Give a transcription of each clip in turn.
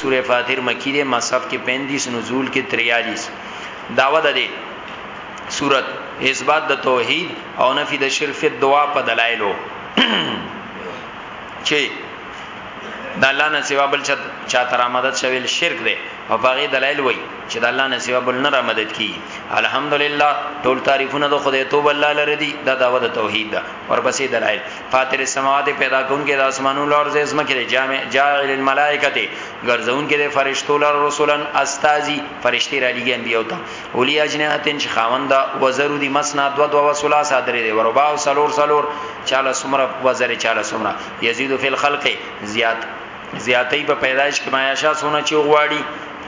سورة فاطر مکی ده مصحف کې 35 نزول کې 43 داوه ده دې سورت اثبات د توحید او نفی د شرف دعا په دلایلو چې د الله نه سوا بل چا چا تر مدد شویل شرک دی او باغی دلایل وای چې د الله نه سوا بل نه را مدد کی الحمدلله ټول تعریفونه د خدای توب الله لره دی دا داوود توحید ده ورپسې دلایل فاطر السماوات پیدا کون کې د اسمانو لور زې زمکه دی جامع جاعل الملائکه دی ګرځون کې د فرشتو لور رسولن استازي فرشتي را لګي انبي او ته اولی اجنهتن چې خاوند وزرو دي مسنا دو دو وسلا صادره دی وربا او سلور سلور چاله سمره وزره چاله سمره یزيد فی الخلق زیات زیاتې په پیدایش کې مایاشا سونه چې غواړي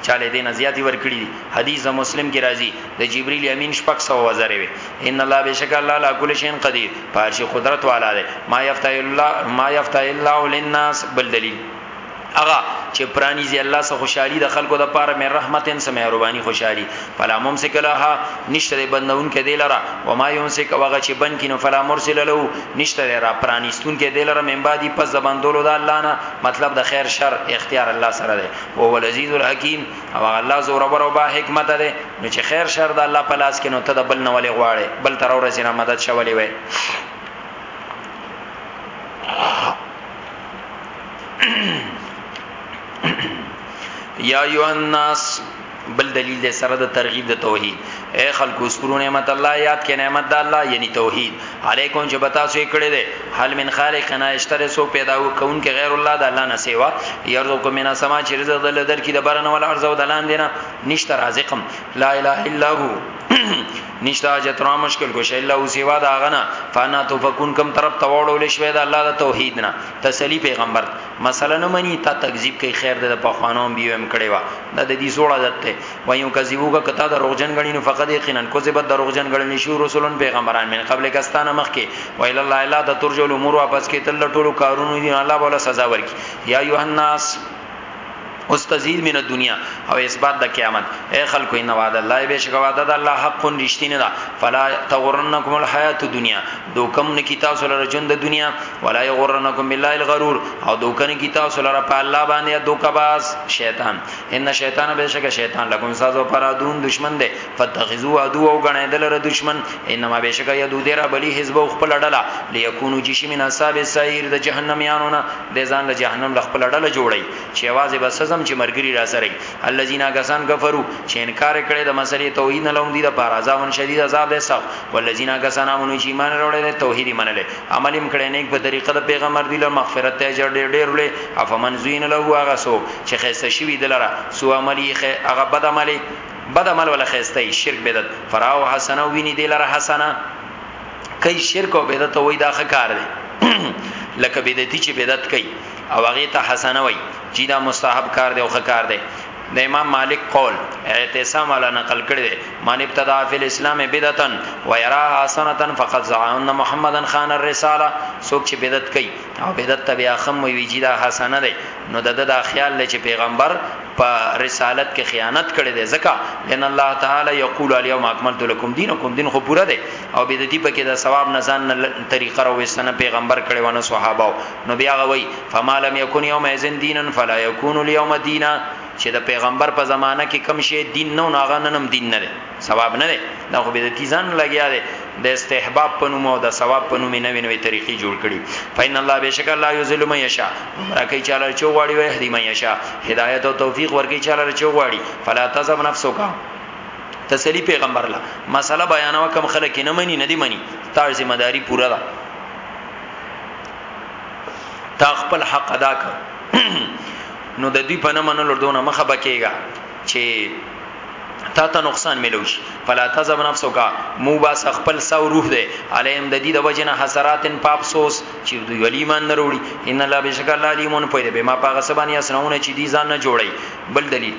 چاله دین زیاتی ورکړي دي حدیث مسلم کې راځي د جبرئیل امین شپږ سو وزره وي ان الله بشک الله لا کل شین قدیر پارشي قدرت والا دی ما یفتح الله ما یفتح الله للناس بل دلیل اغا چې پرانی زی الله سره خوشحالي د خلکو د پاره مې رحمتن سم مهرباني خوشحالي فلا ممسک لها نشته دی بندون کې دی لره و ما یمسک وغه چې بن کینو فلا مرسل له نشته دی را پرانیستون کې دی لره من بعدی پس زبان دولو د الله نه مطلب د خیر شر اختیار الله سره دی او هو العزیز الحکیم او الله زور ور او با حکمت دی نو چې خیر شر د الله په لاس کې نو ته د بل نه ولې غواړي بل تر ورځې نه مدد شولې وای یا ایو الناس بل دلیل دې سره د ترغیب د توحید اے خلکو اسکرو نعمت الله یاد کې نعمت د الله یعنی توحید علیکم چې بتا سو کړه دې حل من خالق نه اشتره سو پیدا و کون کې غیر الله د الله نه سیوا یرزق من سما چې رزق دل در کې د برن ول ارزو دلان دینا نشته رازقم لا اله الا هو نشتا جترا مشکل کو شی الله سیوا دا غنا فانا تو فكون کم طرف توړول شوی دا الله د توحید نه تسلی پیغمبر مسله نه منی تا تکذیب کوي خیر ده پخوانو هم بیو هم کړي وا دا د دې سوړ عادت ته وایو کذیبوګه کته د روغجن غنی نو فقط یقینا کو زبد د روغجن غنی شو رسولن پیغمبران من قبل کستانه مخ کې ویل الله الا د ترج الامور واپس کې تل ټولو کارونو دی الله بوله سزا ورکی یا یوهناس مستزید من الدنیا او اثبات د قیامت اے خلکو ان وعد الله بشک وعده د الله حق رښتینه ده فلا تغرنکم الحیات الدنیا دوکم نکی تاسو لره ژوند د دنیا ولا یغرنکم بالله الغرور او دوکنه کی تاسو لره په الله باندې دوکباز شیطان ان شیطان بشک شیطان لکم سازو پر ادون دشمن ده فتخذو ادو او غنه دلره دشمن انما بشک یدو دیرا بلی حزب او خپل ډله لیکونو جشمن اصحاب السعیر د جهنم یانونه د ځان له جهنم لخپل ډله جوړی چې یوازې بس زم چې مرګري را سره الذين غسان کفرو چې انکار کړي د مسلې توحید نه لوم دي د پار عذاب شدید عذاب ده سخت والذین غسان امنو چې ایمان وروړي توحید منل عمل هم کړي نیک په طریقه د پیغمبر دی له مغفرت ته جوړ ډیر ډیر له افمن زوین له هغه سو چې خسته شي وی دلاره سو عملی هغه بد عملی بد عمل ولا خسته شرک بدعت فراو حسنه ویني دلاره حسنه کای شرک او بدعت وای دا ښه کار دی لکه بدعتي چې بدعت کوي او هغه ته حسنه وای چې دا مستحب کار دی او ښه کار دی د امام مالک قول اعتصام علی نقل کړی دی من ابتدا فی الاسلام بدعتا و یرا حسنتا فقد زعم محمدن خان الرساله څوک چې بدعت کوي او بدعت ته بیا خم وی چې دا حسنه دی نو د دا خیال لچ پیغمبر په رسالت کې خیانت کړي دي ځکه ان الله تعالی یقول الیوم اکملت لکم دینکم دین خو پورا دی او به دې پکې د ثواب نزان طریقه راوستنه پیغمبر کړي ونه صحابه نو بیا غوي فما لم يكن يوم اذن دينا فلا يكون اليوم دينا چې د پیغمبر په زمانہ کې کم شي دین نو ناغه ننم دین نه دی ثواب نه دی دا خو به د تیزان لګیا دی د استحباب په نوم او د ثواب په نوم نه وینوي طریقې جوړ کړي فین الله بشک الله یذل من یشا راکې چاله چې غواړي وي هدی من یشا هدایت او توفیق ورکې چاله چې غواړي فلا تزم نفسک تسلی پیغمبر لا مسله بیانو کم خلک نه مني نه دی مني تاسو ذمہ داری پوره ده تا خپل حق ادا کړ نو د دې په نه منلو دونه مخه بکیږي چې تا ته نقصان ملو شي فلا تزم نفسو کا مو با خپل سو روح دے علیم د دې د وجنه حسراتن پاپ سوس چې دوی ولی مان نروړي ان الله بشک الله علیمون په دې به ما پاغه سبانی اسنونه چې دي ځان نه جوړي بل دلیل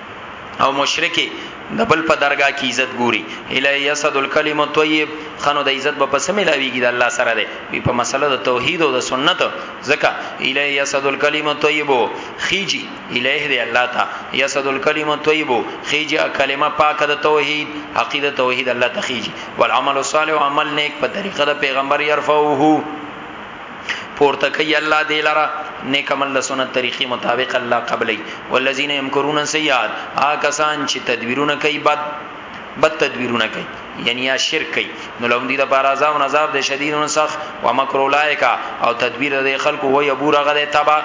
او مشرکی د بل په درگاه کې عزت ګوري الی یسد الکلم الطیب خنو د عزت په سم ملاویږي د الله سره دی وی په مسله د توحید او د سنت زکه الی یسد الکلم الطیب خیجی الیه دی الله تا یسد الکلم الطیب خیجی کلمه پاکه د توحید عقیده توحید الله تخیجی والعمل الصالح عمل نیک په طریقه د پیغمبر یرفعه پورته کوي الله دی لره نیک عمل د سنت طریقې مطابق الله قبلې والذین یمکرون سیئات آ کسان چې تدبیرونه کوي بد بد تدبیرونه کوي یعنی یا شرک کوي نو لهم دي د بارازا او عذاب د شدید او سخت و مکر اولایکا او تدبیر د خلکو وای ابو رغه د تبا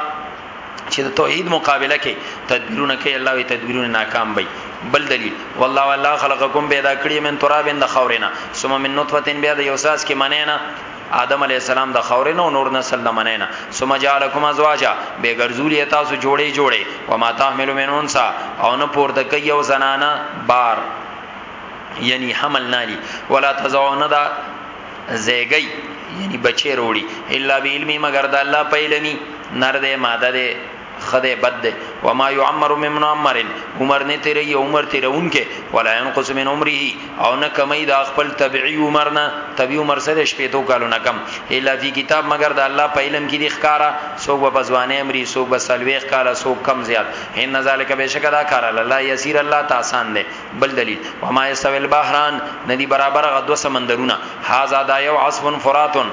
چې د توحید مقابله کې تدبیرونه کوي الله وی تدبیرونه ناکام وي بل دلیل والله والله خلقکم پیدا کړی من ترابن د خورینه ثم من نطفه بیا د یوساس کې منینا آدم علیه السلام د خاورې نه او نور نسل د منی نه ثم جعلکم ازواجا به ګرځولې تاسو جوړې جوړې و ما تحمل من انثى او نه پورته کوي او زنانه بار یعنی حمل نالی ولا تزعون دا زیګی یعنی بچی وروړي الا بعلم مگر د الله په علمي نر دې ماده دې ښه دی بد دی وما يعمر من معمر عمر نه تیرې یو عمر تیرونکې ولا ينقص من عمره او نه کمی دا خپل طبيعي عمر نه طبيعي عمر سره شپې تو کالو نه کم الا فی کتاب مگر د الله په علم کې دی ښکارا سو په بزوانه امري سو بسلويخ کاله سو کم زیات ان ذالک بشک دا کار الله یسیر الله تاسان دی بل دلیل وما يسوي البحران ندی برابر غدو سمندرونه هاذا دا یو عصف فراتون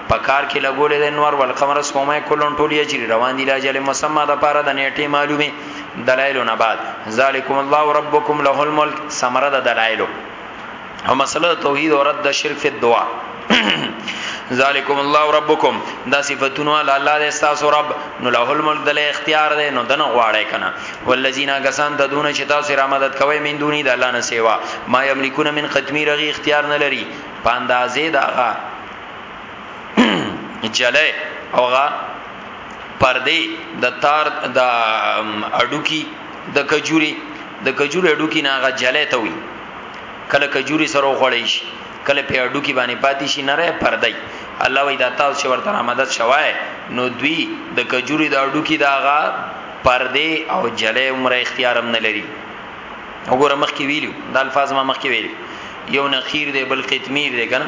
په کار کې لګولې د انوار والقمر سپومه کلون ټول یجری روان دي لاجل مسما د پاره د نیټه معلومه دلایل نه بعد ذالکم الله ربکم له الملک سمره د دلایل او مسله توحید او رد شرک فی الدعاء ذالکم الله ربکم دا صفاتونه الله دې تاسو رب نو له الملک دله اختیار دې نو دنه غواړی کنه والذین غسان تدون چې تاسو را مدد کوي من دونی د الله نه سیوا ما یملکون من ختمی رغی اختیار نه لري پاندازې داغه جلای اوغه پردې د تار د اډوکی د کجوري د کجوري اډوکی نه غا جلې ته وي کله کجوري سره خوړې شي کله په اډوکی باندې پاتې شي نه رې پردې الله وی دا تاسو چې ورته آمدد شوای نو دوی د کجوري د اډوکی دا غا پردې او جلې عمر اختیارم نه لري وګوره مخکې ویلو د الفاظ ما مخکې ویلو یو نخیر دی بل قتمیر دی کنه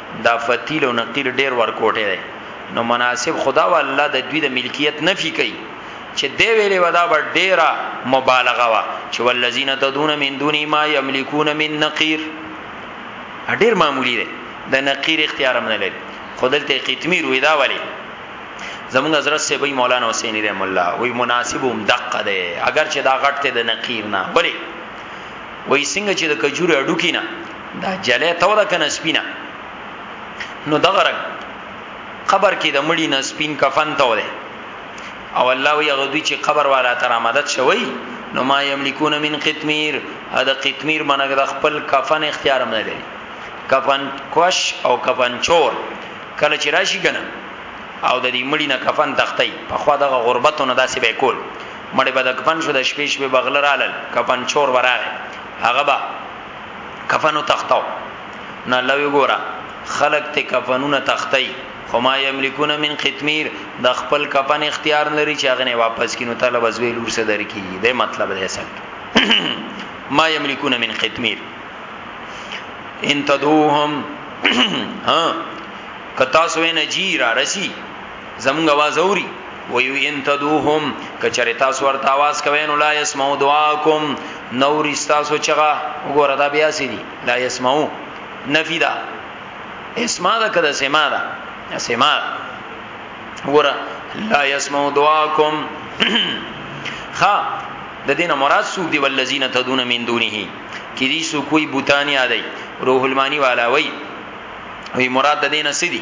دا فتیل او نقیر ډیر ورکوټه دی نو مناسب خدا و الله د دوی د ملکیت نفي کوي چې دی ویلې ودا بر ډیره مبالغه وا چې والذین تدون من دون ما یملکون من نقیر ډیر معمولی دی د نقیر اختیار هم نه لري خدل ته قتمیر وې دا ولی زمونږ حضرت سی بی مولانا حسین رحم الله وی مناسب هم دقه ده اگر چې دا غټ ته د نقیر نه ولی وای څنګه چې د کجوري اډو کینا دا جلې توره کنه سپینا نو دغه رنګ قبر کې د مړی نه سپین کفن توره او الله وی هغه دوی چې قبر والا تر آمدت شوی نو ما یملکون من قطمیر ا د قطمیر منګ د خپل کفن اختیار نه لري کفن کوش او کفن چور کله چې راشي کنه او د دې مړی نه کفن تختی په خوا دغه غربتونه داسې به کول مړی به د کفن شو د شپې شپې بغل رالل کفن چور وراغه هغه به کفنو تختاو نه لوي ګورا خلق ته کفنونه تختای خو ما یملکون من قتمیر د خپل کفن اختیار لري چې هغه نه واپس کینو طلب از ویلور سره درکی دی مطلب دی اصل ما یملکون من قتمیر ان تدوهم ها کتا سوې نجیرا رسی زمونږ आवाज اوري ویو ان تدوهم کچری تاسو ورته आवाज کوي نو لا يسمعو دعاکم نور تاسو چغه وګوره دا بیا سي دي لا يسمعو نفي دا اسما دا کده سما دا سما وګوره لا يسمعو دعاکم خا د دینه مراد سوق دی ولذین تدون من دونه کی دي سو کوئی بوتانی ادي روح المانی والا وی وی مراد د دینه سدي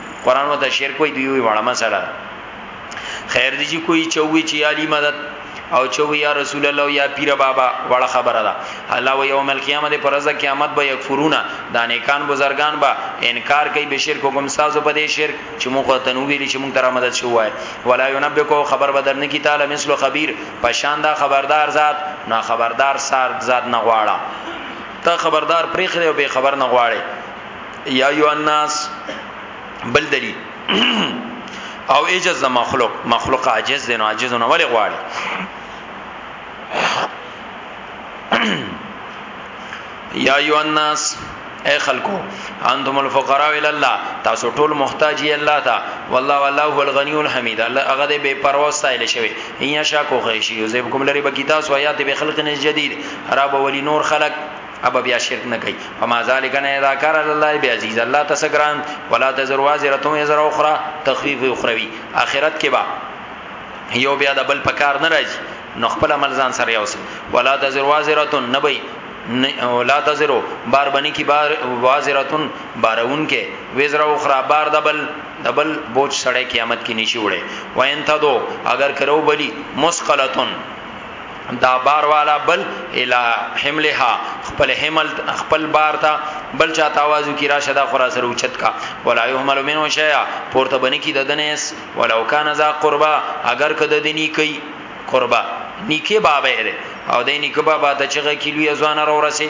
قران وته شرک وي دی وی وړه مسله خیر دی چې کوئی چوي چې علی مدد او چوي یا رسول الله یا پیر بابا وړه خبره ده الله و یوم القیامه د پرز قیامت به یکفرون دانیکان بزرگان با انکار کوي به شرک کوم سازو په دې شرک چې موږ ته نو ویل چې موږ تر مدد شو وای ولا ينبکو خبر بدر نه کی تعالی مثلو خبیر پشان دا خبردار ذات نه خبردار سار ذات نه غواړه ته خبردار پرې خره او به خبر نه غواړي یا ایو الناس بل دلیل او عجز د مخلوق مخلوق عاجز دی نو عاجز نه ولې غواړي یا ایو الناس اے خلکو انتم الفقراء الى الله تاسو ټول محتاج یې الله ته والله والله هو الغنی الحمید الله هغه دې بے پروا سایل شوی ان شاء کو غیشی یوزب کوم لري بکی تاسو آیات به خلق نه جدید عرب ولی نور خلق اب بیا شرک نه کوي فما ذالک نه اذا کار الله بیا عزیز الله تسګران ولا تزر وازره وزر اخرى تخفیف اخروی اخرت کې با یو بیا د بل پکار نه راځي نو خپل عمل ځان سره یوسي ولا تزر وازره نبی لا تزرو بار بنی کی بار وازرتن بارون کې وزر اخرى بار دبل دبل بوج سړی قیامت کې نشي وړي وین تدو اگر کرو بلی مسقلتن دا بار والا بل اله حملها خپل حمل خپل بار تا بل چا تاوازو کی راشه دا خورا سره اوچت کا ولا يهمل منه شيا پورته بنی کی ددنس ولو کان ذا قربا اگر کده دنی کی قربا نیکه بابه ده او د نیکه بابا ته چغه کیلوی ځوان را ورسه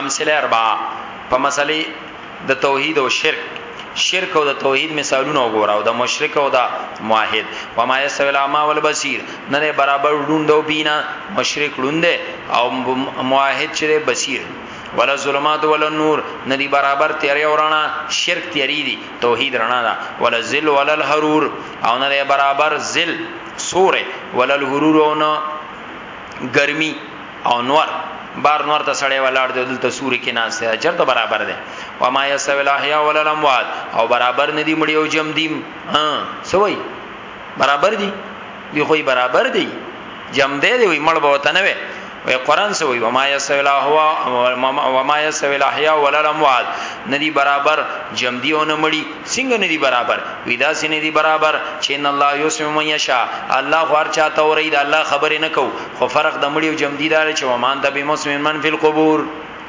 امثله اربعه په مسلې د توحید او شرک شرک او د توحید مثالونه وګوره او د مشرک او د موحد و ما یسوی العما والبصیر نه نه برابر ړوند او بینا مشرک ړوند او موحد چې بصیر ولا ظلمات ولا نور نه دی برابر تیارې او رڼا شرک تیارې دي توحید رڼا ده ولا ذل ولا الحرور او نه دی برابر ذل سوره ولا الحرور او نه ګرمي او نور بار نور ته سړی ولاړ دی دلته سوري کې ناس دی چرته برابر دی و ما یسوی الاحیا ولا الاموات او برابر ندی مړی او جم دیم ها سوی برابر دی دی خو برابر دی جم دی دی مړ به وته نه وي وی قران سوی و ما یسوی الاحیا و ما یسوی الاحیا ولا الاموات ندی برابر جم دی او نه مړی څنګه ندی برابر ودا سینې دی برابر چې ان الله یسمع من یشا الله هر چاته اورید الله خبرې نه کو خو فرق د مړی او جمدی دا چې ومان ته به موسم من فی القبور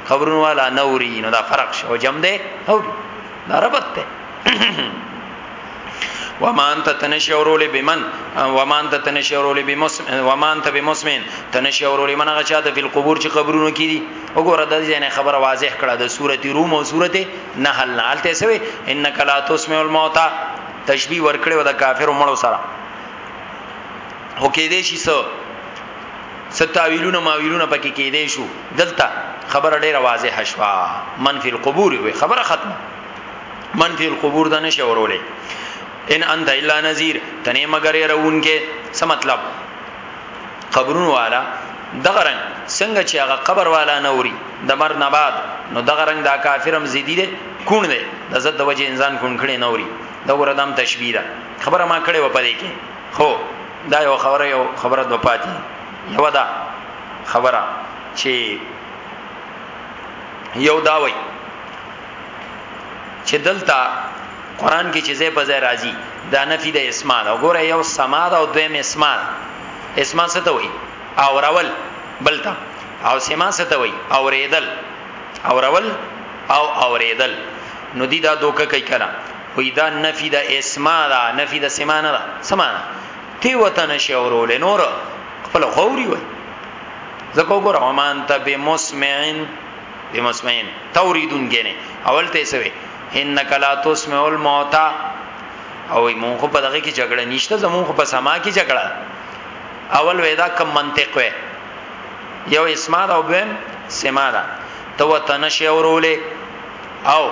خبرونه والا نوري نو دا فرق شو جم ده او دا ربط ده ومان ته تنشورول بمن ومان ته تنشورول بمسم ومان ته بمسمن تنشورول من غچا ته فل قبور چې قبرونو کې دي وګوره د دې نه خبره واضح کړه د سورته روم او سورته نحل نه الته سوي انک لا تسمع الموتى تشبيه ورکړي و د کافر مړو سره هو کې دې شي سو ستاویلونه ماویلونه پکې کې دې شو دلته خبره ډیره واضحه شوه من فی القبور وي خبره ختمه من فی القبور دا نشه ورولې ان انت الا نذیر تنه مگر يرون کې څه مطلب قبرون والا دغه رنگ څنګه چې هغه قبر والا نوري د مر نه بعد نو دغه رنگ دا کافرم زیدی دی کون دی د زد وجه انسان کون کړي نوري دا وردم تشبیه خبره ما کړې و پدې کې خو دا یو خبره یو خبره د پاتې یو دا خبره چې یو دا وای چې دلته قران کې چې زې په ځای راځي دا نفي د اسما دا ګوره یو سما دا او دویم اسما اسما څه ته وای او راول بلته او سما څه ته وای او ریدل او راول او اوریدل نو دی دا دوکه کوي کړه وی دا نفی د اسما دا نفی د سما نه دا سمانه تی وته نشي اورول نور خپل خوري وای زکو ګور عمان ته به مسمعين به مسمعين توریدون غنه اول ته سوي انک لا تسمع الموت او مونږ په دغه کې جګړه نشته زمونږ په سما کې جګړه اول وېدا کم منطق وې یو اسما دا او بهم سما دا تو تنشي اورولې او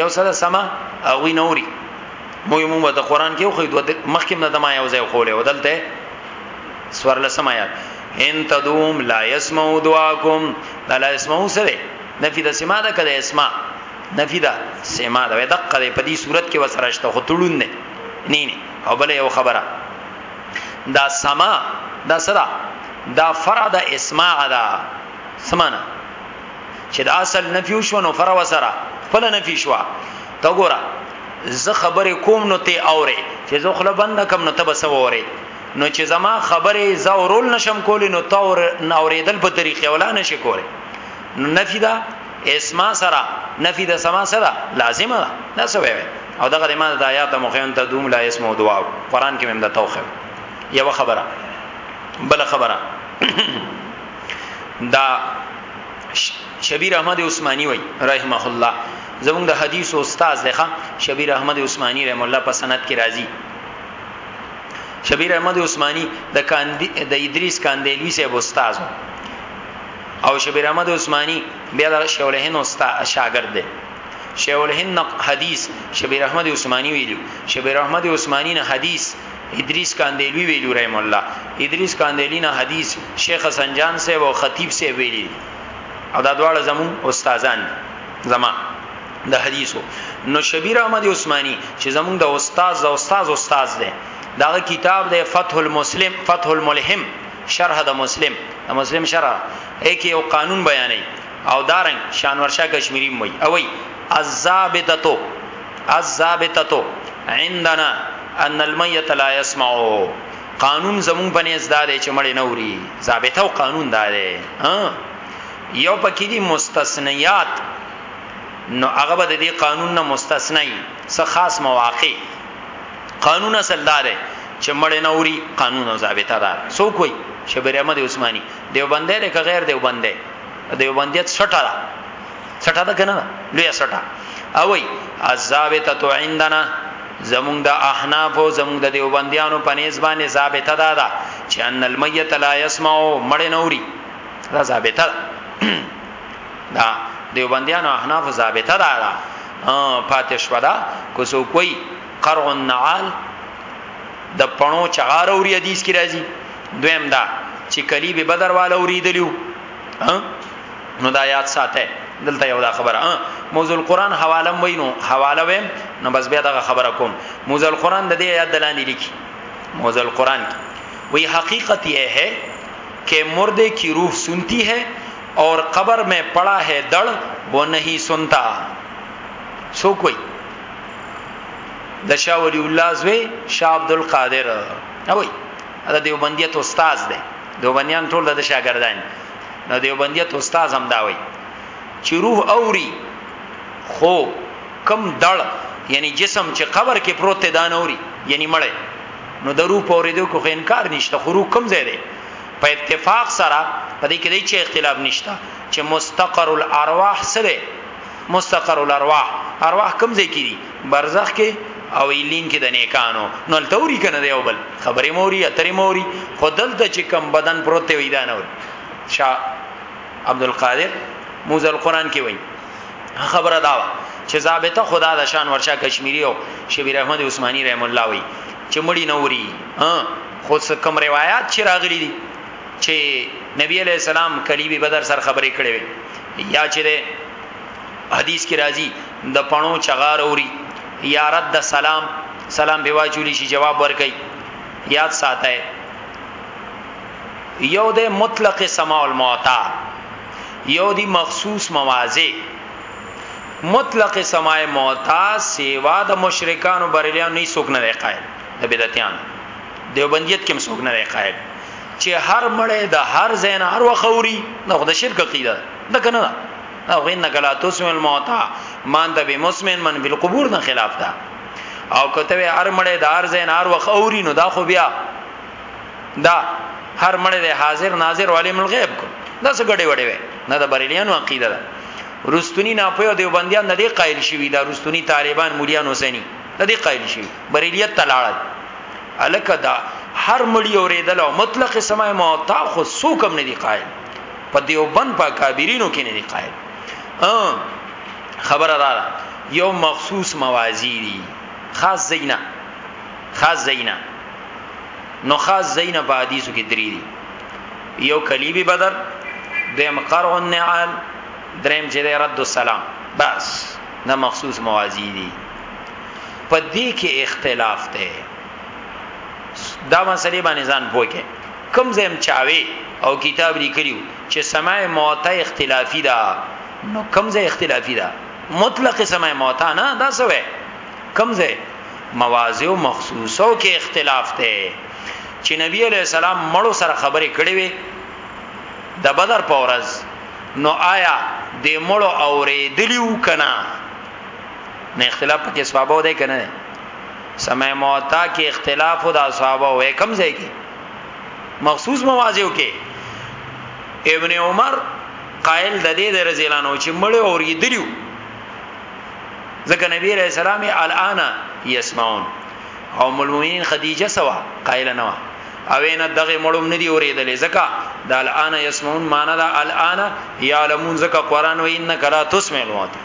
یو سره سما او وی نوري مو یو موږ د قران کې خو دوه مخکې نه دما یو ځای خولې ودلته سور لسم آیات ان تدوم لا يسمعوا دعاکم لا يسمعوا سره نفي د سما ده کله اسما نفي ده سما ده دقه په دې صورت کې وسرهشته خو تړون نه نه نه او بل یو خبره دا سما دا سره دا فرع د اسماع ده سمانه چې د اصل نفي وشو نو فرع سره خپل نفي شو ته ګوره زه خبرې کوم نو ته اورې چې زه خپل بند کم نو ته بس اورې نو چې زما خبرې زه اورول نشم کولی نو ته اور اوریدل په طریقې ولا نشي کولی نو نفي دا اسما سره نفي د سما سره لازمه ده دا څه وایي او دغه د ایمان د آیات مخین ته دوم لا اسم او دعا قرآن کې مم د توخه یو خبره بل خبره دا شبیر احمد عثماني وای رحمه الله زموږ د حدیث استاد دی ښا شبیر احمد عثماني رحم الله په سند کې راځي شبیر احمد عثماني د کاندي د ادریس کاندیلوی صاحب استاد او شبیر احمد عثماني بیا د شیخ الهند استاد شاګرد دی شیخ الهند حدیث شبیر احمد عثماني ویلو شبیر احمد عثماني نه حدیث ادریس کاندیلوی ویلو رحم الله ادریس کاندیلی نه حدیث شیخ حسن جان سے او خطیب سے ویلی او دا دواړه زمون استادان زما د حدیثو نو شبیر احمد عثماني چې زمون د استاد د استاد استاد دی دا کتاب دی فتح المسلم فتح الملهم شرح د مسلم د مسلم شرح اکی او قانون بیانې او دارنګ شانورشاه کشمیری موي او وی الزابطه الضابطه عندنا ان المیت لا يسمع قانون زمون بنې زدا دی چې مړ نه اوري ضابطه او قانون دا دی یو پکې دي مستثنیات نو هغه به د دې قانون نه مستثنی څه خاص مواقع قانون اصل دا دی چې مړ نه اوري قانون او ضابطه دار سو کوئی شبیر احمد عثماني دیوبندې له غیر دیوبندې دیوبندیت سټه سټه ده کنه لوی سټه او وی الزابطه عندنا زمونږ د احناف او زمونږ د دیوبندیانو په نسبانه ثابته ده دا چې ان المیت لا يسمع مړ نوري دا ثابته ده دا دیوبندیانو احناف ثابته ده دا پاتش ودا کو سو کوئی قرع النعال د پڼو چغار اوري حدیث کی راځي دویم دا چې کلی به بدر والا اوریدلیو نو دا یاد ساته دلته یو دا خبره موزه القرآن حواله وینو حواله ویم نو بس بیا دا خبره کوم موزه القرآن د دې یاد دلانی لیکي موزه القرآن وی حقیقت یې ہے کہ مردے کی روح سنتی ہے اور قبر میں پڑا ہے دڑ وہ نہیں سنتا سو کوئی د شاه ولی الله زوی شاه عبد القادر اوی دا دیوبندیت استاد دی دیوبندیان ټول د شاګردان نو دیوبندیت استاد هم دا وایي چې روح اوري خو کم دړ یعنی جسم چې قبر کې پروت دی دا نه اوري یعنی مړ نو د روح پورې دوی کو انکار نشته خو روح کم ځای دی په اتفاق سره په دې کې د چا اختلاف نشته چې مستقر الارواح سره مستقر الارواح ارواح کم ځای کې دي برزخ کې او ایلین کې د نیکانو نو تلوري کنه دی او بل خبرې موري اترې موري خودل ته چې کم بدن پروت وي دا نه شا عبد القادر موزه القرآن کې وایي خبره دا وا چې ضابطه خدا د شان ورشا کشمیری او شبیر احمد عثماني رحم الله وی چې مړی نوري ها خو کوم روایت چې راغلي دي چې نبی علیہ السلام کلیبی بدر سر خبرې کړې وي یا چې حدیث کې راځي د پڼو چغار اوري یا رد سلام سلام به واچولی شي جواب ورکړي یاد ساته یو د مطلق سماع المعطا یو دی مخصوص موازه مطلق سماع معطا سیوا د مشرکان او بریلیان نه سوک نه قائل د بدعتیان دیوبندیت کې مسوک نه قائل چې هر مړې د هر زین هر وخوري نو د شرک عقیده ده کنه او انک لا تسمع الموتى ما انت بمسمع من في القبور نه خلاف ده او کته هر مړی د هر زین هر وخت اوري نو دا خو بیا دا هر مړی د حاضر ناظر علیم الغیب کو دا څه غړي وړي وي نه د بریلیانو عقیده ده رستونی نه په دیوبندیان نه دی قائل شوی دا رستونی طالبان مولیان حسینی نه دی قائل شوی بریلیت تلاړه الکه دا هر مړی اوریدل او مطلق سماع موتا خو سوکم نه دی قائل په دیوبند په کابرینو کې نه دی قائل خبره را ده یو مخصوص موازی دي خاص زینا خاص زینا نو خاص زینا په حدیثو کې درې دي یو کلیبی بدر دیم قرع النعال دریم چې رد السلام بس نه مخصوص موازی دي په دې کې اختلاف ته دا مسلې باندې ځان پوهه کوم ځای هم چاوې او کتاب لیکلی وو چې سماع موطا اختلافي ده نو کوم ځای اختلافي ده مطلق سماع موطا نه دا څه وای کوم ځای مواضع او مخصوصو کې اختلاف ته چې نبی علی السلام مړو سره خبرې کړې وي د بدر په ورځ نو آیا د مړو اورېدلیو کنا نه اختلاف پکې صحابه ده کنه سمع موتا کې اختلاف د اصحابه وې کم ځای کې مخصوص موازیو کې ابن عمر قائل د دې د رضی الله عنه چې مړ او ریدلیو ځکه نبی رسول سلام الان یسمعون او مولمین خدیجه سوا قائل نه وا او نه دغه مړوم ندی اوریدلې ځکه د الان یسمعون معنا د الان یعلمون ځکه قران و انک لا تسمع الموت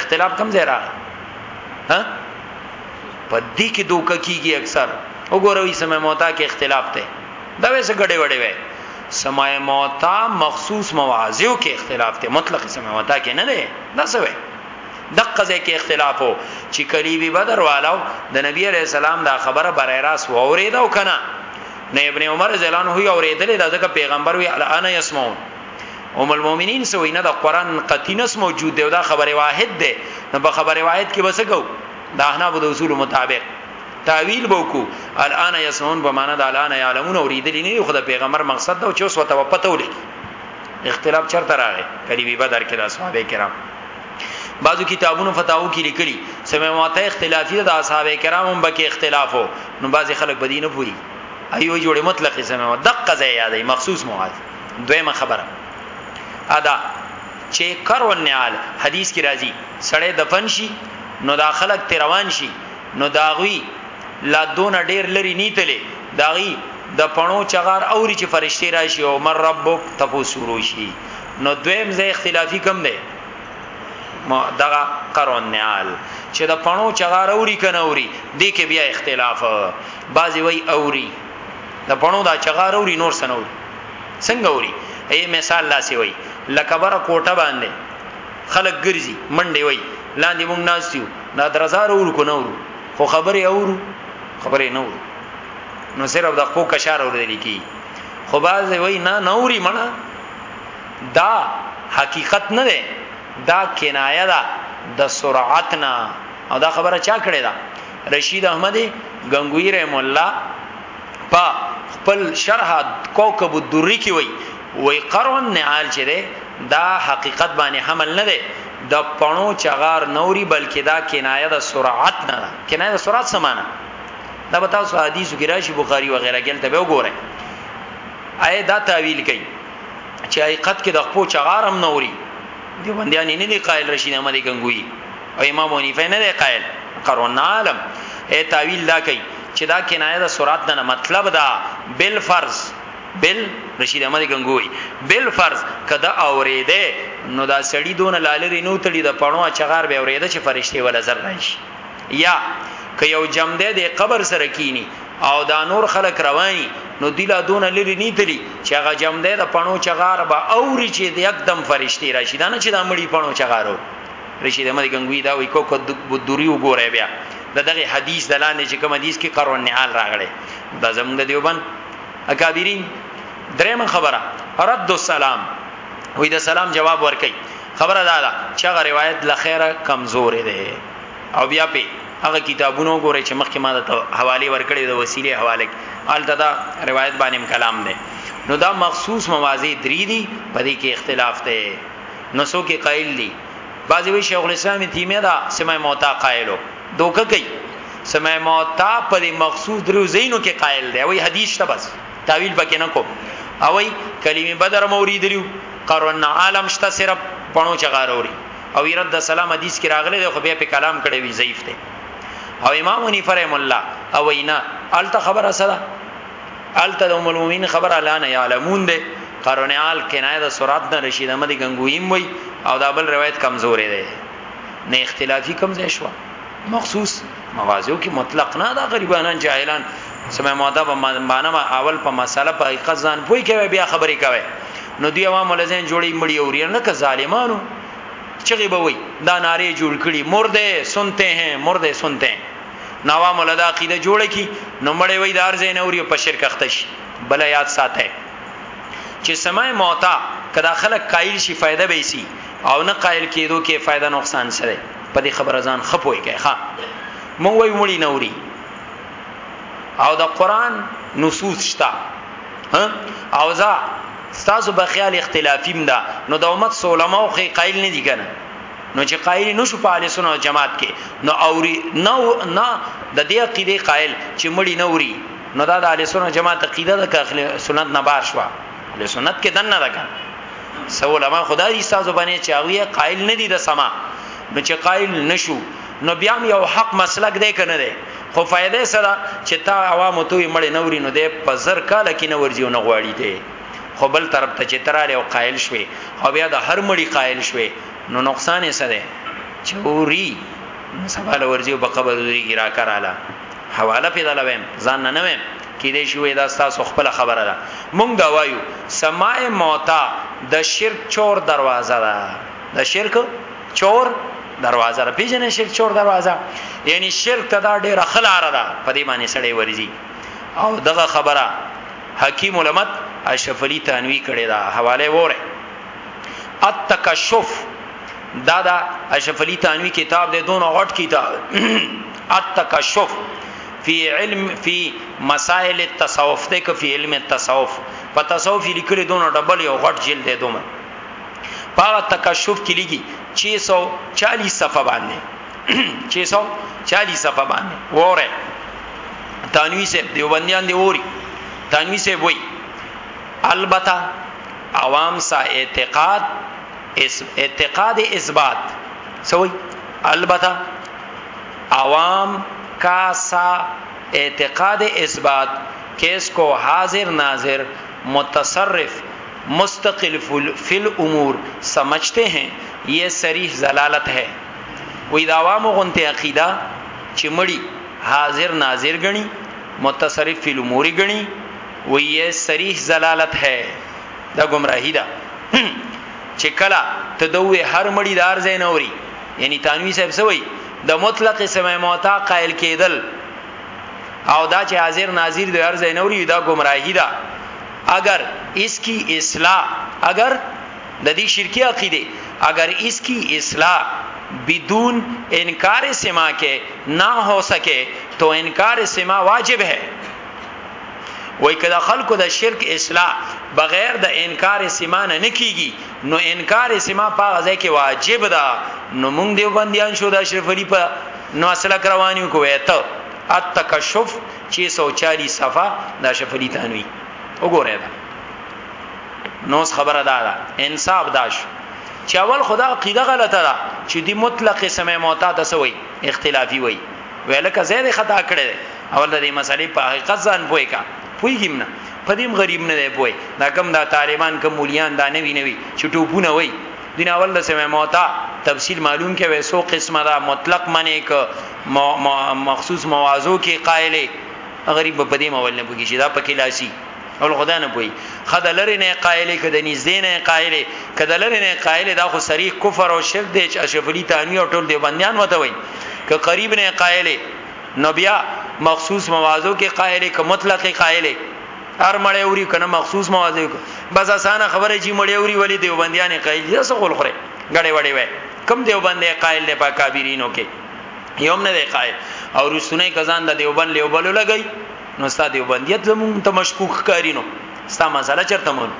اختلاف کم ځای راغی ها په دې کې دوک کیږي اکثر وګوروي سمه موتا کې اختلاف ته دا وسه غړې وړې وې سمه موتا مخصوص موازیو کې اختلاف ته مطلق سمه موتا کې نه دی دا څه وې دقه ځای کې اختلاف وو چې کلیبی بدر والو د نبی علی السلام دا خبره برای راس وورید او کنه نه ابن عمر زلان هو اوریدل دا ځکه پیغمبر وی انا یسمعون ام المؤمنین سوینه د قران قطینس موجود دی دا خبره واحد ده نو په خبره واحد کې وسګو دا احناف د اصول مطابق تعویل بوکو الان یسمون په معنا د الان یعلمون اوریدلی نه خو د پیغمبر مقصد دا چې اوس وته پته ولګي اختلاف چرته راغی کلی به بدر کې د اصحاب کرام بعضو کتابونو فتاوو کې لیکلي سمواته اختلافي د اصحاب کرام هم بکې اختلافو نو بعضي خلک بدی نه پوي ایو جوړه مطلق سموا دقه ځای یادې مخصوص مواد دویمه خبره ادا چه کرو النعال حدیث کی راځی سړی دفن شی نو دا خلق تی روان شی نو داغوی لا دون ډیر لری نی تلی داغی د پڼو چغار اوری چه فرشتی راشی او مر ربک تپو سورو شی نو دویم زی اختلافی کم دی دغه کرو النعال چه د پڼو چغار اوری کنه اوری دی که بیا اختلاف بازی وی اوری د پڼو دا چغار اوری نور سنوری څنګه اوري ای مثال لاسي وای لکبره کوټه باندې خلک ګرځي منډي وای لاندې مونږ ناشتیو دا درزار اور کو نه ورو خو خبره اور خبره نه ورو نو صرف د خپل کشار اور دی کی خو باز وای نه نوري مړه دا حقیقت نه ده دا کنایه ده د سرعت نه او دا خبره چا کړې ده رشید احمد غنگوی رحم الله په خپل شرح کوكب الدری کې وای وای قرون نعال چې ده دا حقیقت باندې حمل نه ده د پڼو چغار نوري بلکې دا کنایه د سرعت نه ده کنایه د سرعت سمانه دا به تاسو حدیثو کې راشي بخاری و غیره کې ته به وګورئ آی دا تعویل کوي چې حقیقت کې د خپل چغار هم نوري دی باندې نه دی قائل رشید احمد ګنگوی او امام حنیفه نه دی قائل قرون عالم اے تعویل دا کوي چې دا کنایه د سرعت نه مطلب دا بل فرض بل رشید احمد غنگوی بل فرض کدا اوریده نو دا سړی دون لالری نو تړي د پړو چغار به اوریده چې فرشته ولا زر راشي یا که یو جمده د قبر سره کینی او دا نور خلق رواني نو دیلا دون لری نی تلی چې هغه جمده د پړو چغار به اوري چې د یکدم فرشته راشي دا نه چې دا مړی پړو چغارو رشید احمد ګنګوی دا وی کو کو دوری وګوره بیا د دغه حدیث دلاندې چې کوم حدیث کې قرون نعال راغړي دا زموږ د دیوبند اکابرین درېم خبره رد السلام وې د سلام جواب ورکي خبره دا ده چې هغه روایت لخيره کمزورې ده او بیا په هغه کتابونو ګورې چې مخکې ما د حواله ورکړې د وسیله حواله آلته دا روایت باندې کلام ده نو دا مخصوص موازی درې دي په دې کې اختلاف ده نو سو کې قائل دي بعضی وی شیخ الاسلام تیمیه دا سمع موتا قائلو دوکه کوي سمع موتا پر مخصوص درو زینو کې قائل دی وی حدیث ته بس تعویل پکې نه کو او وی کلمه بدر مورید لیو قرن عالم شته صرف پڼو چغاروري او رد السلام حدیث کې راغلی دی خو بیا په کلام کړي وی ضعیف دی او امام حنیفه رحم الله او وینا الته خبره سره الته د ملومین خبر اعلان یعلمون ده قرنعال کنایه د سرات نه رشید احمد غنگویم وی او دا بل روایت کمزورې ده نه اختلافي کم ځای شو مخصوص موازیو کې مطلق نه دا غریبانان جاهلان سمه ماده په معنا اول په مسله په حقیقت ځان پوي کوي بیا خبرې کوي نو دی عوام لزین جوړي مړي او ریر نه که ظالمانو چغي به وي دا ناره جوړ کړي مرده سنتے ہیں مرده سنتے ہیں نو عوام له دا عقیده جوړه کی نو مړی وای دار زین اوري او په شرک اخته شي بل یاد ساته چې سماع موتا کدا خلک قائل شي فائدہ به سي او نه قائل کېدو کې فائدہ نقصان سره په دې خبره ځان خپوي کوي ها مونږ وای مړی نوري او د قران نصوص شتا ها او ځا تاسو بخیال اختلافیم دا نو د امت علماء خو قائل نه دي کنه نو چې قائل نو شو په اهل سنت جماعت کې نو اوري نو نه د دې عقیده قائل چې مړی نه اوري نو دا د اهل سنت جماعت عقیده ده که اهل سنت نه بار شو اهل سنت کې دنه ده کان سو علماء خدای استاد باندې چې هغه قائل نه دي د سما نو چې قائل نشو نو بیا یو حق مسلک دی کنه دی خو فائدې سره چې تا عوام ته مړی نه اوري نو دې په زر کال کې نه ورځي نه غواړي دی خو بل طرف ته چې تراله او قائل شوي او بیا د هر مړی قائل شوي نو نقصان یې سره چوري سوال ورځي په قبر دوی کې را کراله حواله پیدا لوم ځان نه نوم کې دې شوې دا تاسو خپل خبره ده مونږ دا وایو سماع موتا د شرک چور دروازه ده د شرک چور دروازه را پیژنې شرک چور دروازه یعنی شرک ته دا ډیره خلاره ده په دې باندې سړی ورځي او دغه خبره حکیم علمت اشرف علی تنوی کړي دا حواله وره التکشف دا دا اشرف علی تانوی کتاب دی دون غټ کتاب التکشف فی علم فی مسائل التصوف دی که فی علم التصوف په تصوف لیکل دون ډبل یو غټ جلد دی دومره پاغه تکشف کې لګي 640 صفه باندې 640 صفه باندې وره تنوی سے دیوبندیان دی وری تنوی سے وای البته عوام سا اعتقاد اس اعتقاد اثبات سوی البته عوام کا سا اعتقاد اثبات کیس کو حاضر ناظر متصرف مستقل فی الامور سمجھتے ہیں یہ صریح زلالت ہے وی دا عوام غنته عقیده چې مړی حاضر ناظر غنی متصرف فی الامور غنی وی یې صریح زلالت ہے دا گمراهی ده چې کلا ته دوی هر مړی دار زین اوري یعنی تانوی صاحب سوی د مطلق سمع موتا قائل کېدل او دا چې حاضر ناظر د هر زین اوري دا گمراهی ده اگر اس کی اصلاح اگر د دې شرکی عقیده اگر اس کی اصلاح بدون انکار سما کې نه هو سکے تو انکار سما واجب ہے وای کله خلکو د شرک اصلاح بغیر د انکار سیمان نه کیږي نو انکار سیما په غزه کې واجب ده نو موږ دیو بندیان شو د اشرف علی په نو اصله کروانیو کوی ته التکشف 640 صفه د اشرف علی تنوی وګوره دا نو خبره دا ده انصاف داش چې اول خدا عقیده غلطه ده چې دی مطلق سمه موتا تسوي اختلافي وي ویلکه زیاده خطا کړی اول د دې مسلې په حقیقت ځان پوي کا پويګم نه پدیم غریب نه دی پوي دا کم دا طالبان کم مولیان دا نوی نوی چې ټوپونه وای دین اول د سمه موتا تفصیل معلوم کې وې سو قسمه دا مطلق منی ک مخصوص موازو کې قائل غریب په دې مول نه پوي شي دا پکې لاسي اول خدای نه پوي خدای لری نه قائلې کده نږدې نه قائلې کده لری نه قائلې دا خو صریح کفر او شرک دی چې اشرف علي تانوی او ټول دیوبندیان وته وي که قریب نه قائلې نو بیا مخصوص موازو کې قائلې که مطلق قائلې هر مړی اوري کنه مخصوص موازو بس اسانه خبره چې مړی اوري ولی دیوبندیان قائلې دا څه خول خره غړې وړې وای کم دیوبندې قائل نه پاکابرینو کې یوم نه دی قائل او رسونه کزان د دیوبند لیوبلو لګی نو ستا دیوبندیت زمون ته مشکوک ښکاری نو ستا مسله چرته مول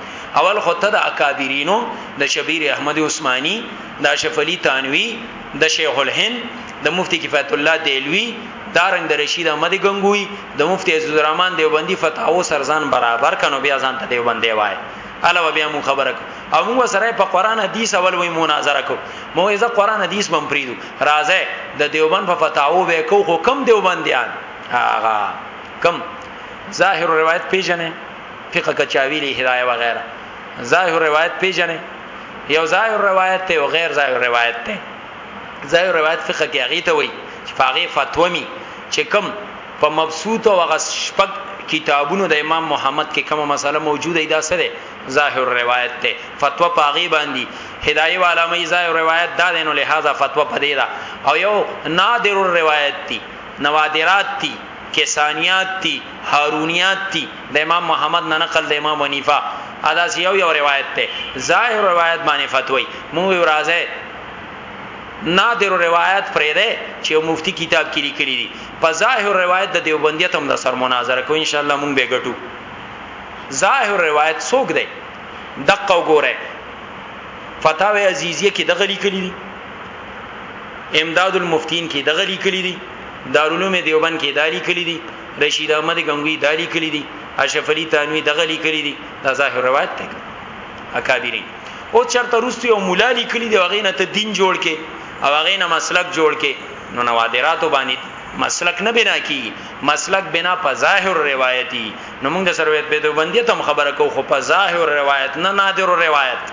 اول خو ته د اکابرینو د شبیر احمد عثماني د اشرف علي تانوي د شیخ الهند د مفتی کفایت الله دیلوی دارنګ د رشید احمد غنگوی د مفتی عزیز الرحمن دیوبندی فتاو سرزان برابر کنو بیا ځان ته دیوبندې وای علاوه بیا مون خبره کو او مون سره په قران حدیث اول وی مناظره کو مو ایزه قران حدیث بم پریدو راځه د دیوبند په فتاو وې کو خو کم دیوبندیان هغه کم ظاهر روایت پیژنې فقہ کچاویلی هدايه و غیره ظاهر روایت پیژنې یو ظاهر روایت ته او غیر ظاهر روایت ته ظاهر روایت فقہ کې هغه ته وایي چې فقې فتومی چې کم په مبسوط او غس شپږ کتابونو د امام محمد کې کومه مسله موجوده ده سره ظاهر روایت ته فتوا پاغي باندې هدايه علامه ظاهر روایت دا دینو لہذا فتوا پدې دا او یو نادر روایت دي نوادرات دي، کسانيات دي، هارونيات دي، د امام محمد نه نقل د امام حنيفه ا داسې يو يو روايت دی، ظاهر روايت باندې فتوی، مونږ ويو راځئ نادر روايت پرېږدئ چې يو مفتي کتاب کې ليکلي دي، په ظاهر روايت د ديوبنديت هم درسره مناظره کوو، ان شاء الله مونږ به يې ګټو، ظاهر روايت څوک دی؟ دقه وګورئ فتاوی عزيزيه کې دغه ليکلي دي. امداد المفتین کې دغه لیکلي دي دارالعلوم دیوبند کې دالی کلی دي رشید احمد غنگوی دالی کلی دي اشرف علی تنوی دغه لیکلي دي دا ظاهر روایت ته اکابرین او چرته روستي او مولا لیکلي دي هغه نه ته دین جوړ کې او هغه نه مسلک جوړ کې نو نوادراتو باندې مسلک نه بنا کی مسلک بنا په ظاهر روایتي نو موږ سرویت په دوبندې تم خبره کو خو په ظاهر روایت نه نادر روایت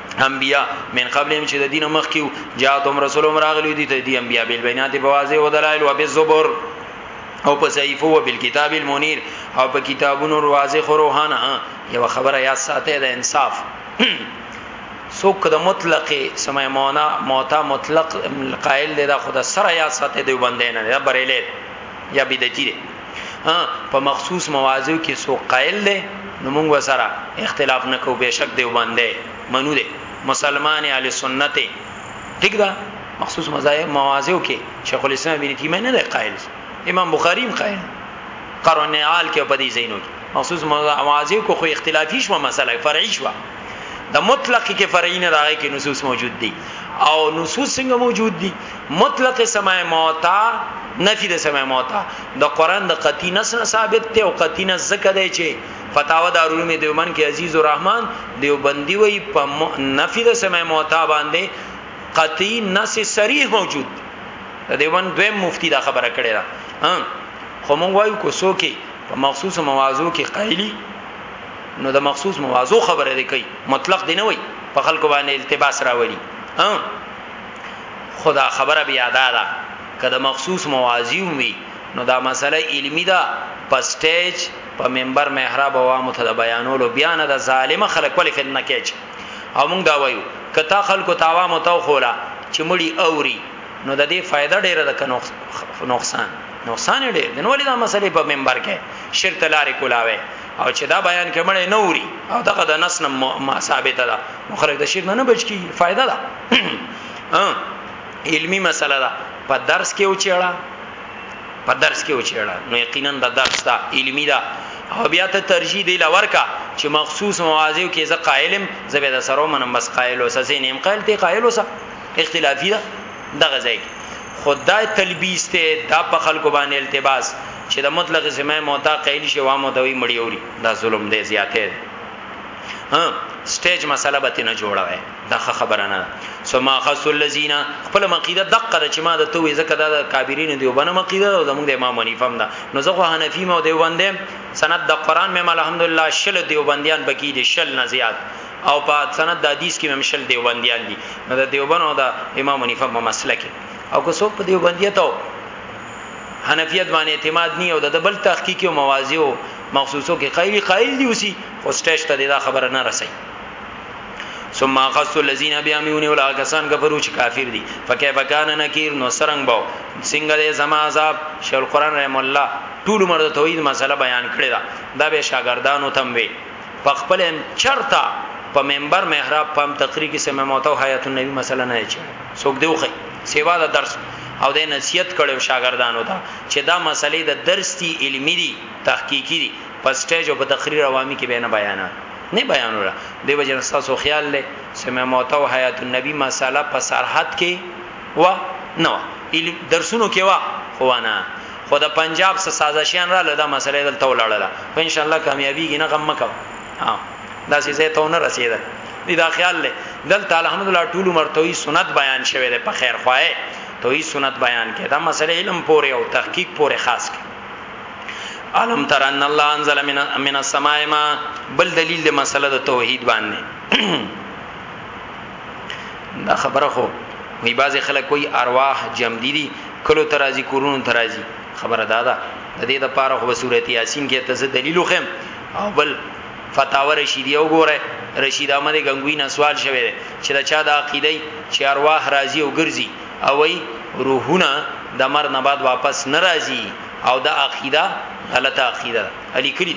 انبیاء من قبلهم چې د دین مخ کیو جاتهم رسولهم راغلی دي ته دي انبیاء بل بینات په واضح او دلایل او بالزبر او په صحیفه او بالکتاب المنیر او په کتابونو واضح او روحانه یو خبره یا ساته د انصاف سوک د مطلق سمع مونا موتا مطلق قائل دی دا خدا سره یا ساته دی باندې نه بریلې یا بدتی دی ها په مخصوص موازیو کې سو قائل دی نو موږ وسره اختلاف نکو بهشک دی باندې منو دی مسلمان اهل سنت ټیک دا مخصوص مذاهب موازیو کې شیخ الاسلام ابن تیمیه نه دی قائل امام بخاری هم قائل قرن عال کې په دې زینو کې مخصوص موازیو کو خو اختلافي شو مسله فرعي شو د مطلق کې فرعي نه راغی کې نصوص موجود دي او نصوص څنګه موجود دي مطلق سماع موتا نفی د سماع موتا د قران د قطعی نص نه ثابت ته او قطعی نص ذکر دی چې فتاوا دارالعلوم دیوبند کې عزیز الرحمن دیوبندی وی په نفی د سماع موتا باندې قطعی نص صریح موجود د دیوبند دویم مفتی دا خبره کړې ده خو مونږ وایو کو سو کې په مخصوص موازو کې قایلی نو د مخصوص موازو خبره دی کوي مطلق دی نه وای په خلکو باندې التباس راوړي ها خدا خبره بیا دا ده که د مخصوص موازی وي نو دا مسله علمی ده په سټیج په منبر محراب او عامو ته د بیانولو بیا نه د ظالم خلک ولې فتنه کېچ او موږ دا وایو که تا خلکو ته عوامو ته خولا چې مړی اوري نو د دې فائدہ ډیره ده که نقصان نقصان ډیر دی نو ولې دا مسله په منبر کې شرط لارې کولاوي او چې دا بیان کې مړې نه اوري او دغه د نس نه ما ثابته ده نو خلک د شرک نه نه بچ کی فائدہ ده علمی مسله ده په درس کې وچېړه په درس کې وچېړه نو یقینا دا درس دا علمی ده او بیا ته ترجیح دی لور کا چې مخصوص موازیو کې ز قائلم زبې د سرو منم بس قائل اوسه زین هم قائل ته قائل اوسه اختلافی ده دغه ځای خدای تلبیس ته دا په خلکو باندې التباس چه د مطلق سماع معطا قائل شی وامو ته وی مړی اوری دا ظلم دی زیاته دی ها سټیج مسله به تنه جوړه وای دا خبره نه ثم اخذ الذين خپل مقیده دقه د چې ما د توې زکه دا د کابرین دی وبنه مقیده او زموږ د امام حنیفه هم دا نو زه خو حنفی مو دی وبندم سند د قران مې الحمدلله شل دی وبندیان بکی دي شل نه زیات او په سند د حدیث کې مې شل دی وبندیان دي نو د دیوبن او د امام حنیفه په مسله کې او کو څوک په دیوبندیت او حنفیت باندې اعتماد نی او د بل تحقیقي او موازی او مخصوصو کې قایلی قائل دی وسی خو سټیج ته دا خبره نه رسي ثم اخذت الذين بيامنون ولاكسان كفروا چې کافر دي فكيف كان نكير نو سرنګ باو څنګه دې زما عذاب شیخ القران رحم الله ټول مرده توحید مسله بیان کړی دا دا به شاګردانو تم وی په خپل چرتا په منبر محراب پام تقریر کې سمه موتو حیات النبی مثلا نه چي څوک دیوخه سیوا د درس او د نصیحت کړو شاګردانو ته چې دا مسلې د درس دي علمي دي تحقیقي دي په سټیج او په تقریر عوامي کې به نه بیانات نه بیانوله دی وجه تاسو خیال لې سمه موته او حیات النبی مساله په سرحد کې و نو علم درسونو کې و خو نه خو د پنجاب سره سازشیان را لدا مسله دلته ولاړه خو ان شاء الله کامیابیږي نه غم مکو ها دا سې زه ته نه رسیدل دي دا خیال له دلته الحمدلله ټول مرتوی سنت بیان شوه ده په خیر خوای توي سنت بیان کې دا مسله علم پورې او تحقیق پورې خاص کې علم تر ان الله انزل من من السماء ما بل دلیل د مسله د توحید باندې دا خبره خو وی بعضی خلک کوئی ارواح جمدی دي کلو ته راځي کورونو ته راځي خبره دادا د دې د پاره خو سورته یاسین کې ته دلیل خم او بل فتاوا رشیدی او ګوره رشید احمد غنگوی نه سوال شوه چې دا چا د عقیده چې ارواح راځي او ګرځي او وی روحونه د مر نه بعد واپس ناراضي او دا عقیده غلطه عقیده علی کړی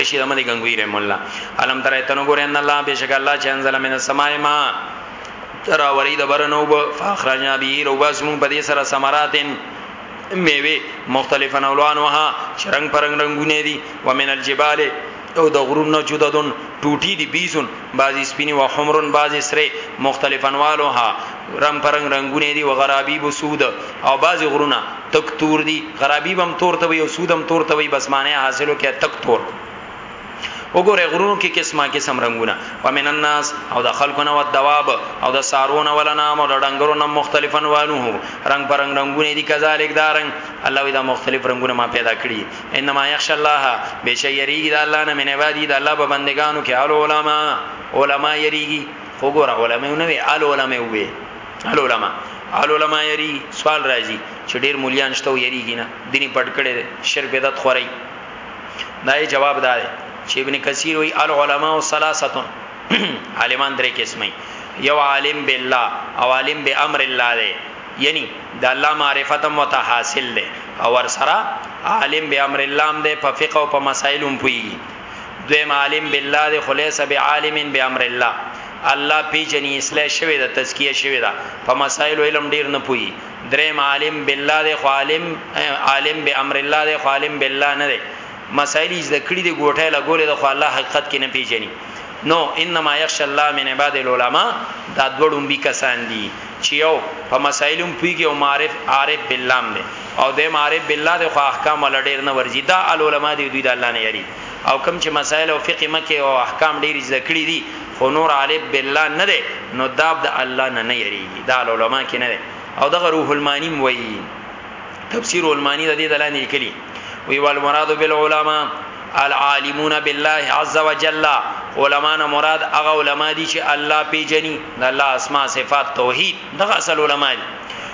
رشید احمد غنگوی رحم الله علم درایتنو ګوره ان الله بشک الله چې انزل من السماء ما ترا ولی د برنو به فاخرجنا به رو بس مون په دې سره ثمراتن میوه مختلفا الوانها چرنګ پرنګ رنگونه دي ومن الجبال او د غرونو جددن ټوټي دي بيزون بعضي سپيني و حمرن بعضي سره مختلف انوالها رنگ پرنګ رنگونه دي و غرابي بو سود او بعضي غرونه تک تور دي غرابي بم تور ته وي او سودم تور ته وي بس معنی حاصلو کې تک تور وګوره غرونو کې قسمه قسم رنگونه ومن الناس او د خلکو نو دواب او د سارو نو ولنا او د ډنګرو نو مختلفن وانه رنگ پر رنگ رنگونه دي کذالک دارن الله دا مختلف رنگونه ما پیدا کړی انما یخش الله بشی یریږي د الله نه من عبادی د الله په بندگانو کې اول علماء علماء یریږي وګوره علماء نه وی ال علماء وی ال علماء ال علماء یری سوال راځي چې ډیر مليان شته یریږي نه دیني پټ کړي شر بدعت خوري دا یې جواب دی چې ابن کثیر وی العلماء ثلاثه عالمان درې قسمه یو عالم بالله او عالم بامر الله دی یعنی د الله معرفت هم وته حاصل دی او ور سره عالم بامر الله هم دی په فقه او په مسائل هم پوي دویم عالم بالله دی خلیص بعالم بامر الله الله پیجنې اصلاح شوی دا تزکیه شوی دا په مسائل علم ډیر نه پوي دریم عالم بالله دی خو عالم عالم به امر الله دی خو عالم بالله نه دی مسائل یې د کړي دی ګوټه لا ګولې د خو الله حقیقت کې نه پیژني نو انما یخش الله من عباد العلماء دا دوړم بي کسان دي چې یو په مسائلوم پیږي او معرف عارف بالله دی او د معرف بالله د خو احکام ولډیر نه ورزي دا العلماء دی دوی د الله نه یری او کوم چې مسائل او فقه مکه او احکام ډیر زده کړی دي خو نور عالب بالله نه ده نو داب د الله نه نه یریږي دا علماء کې نه ده او دغه روح المانی وایي تفسیر المانی د دې دلان لیکلی وی والمراد بالعلماء العالمون بالله عز وجل علماء نه مراد هغه علما دي چې الله پیجني د الله اسماء صفات توحید دغه اصل علما دي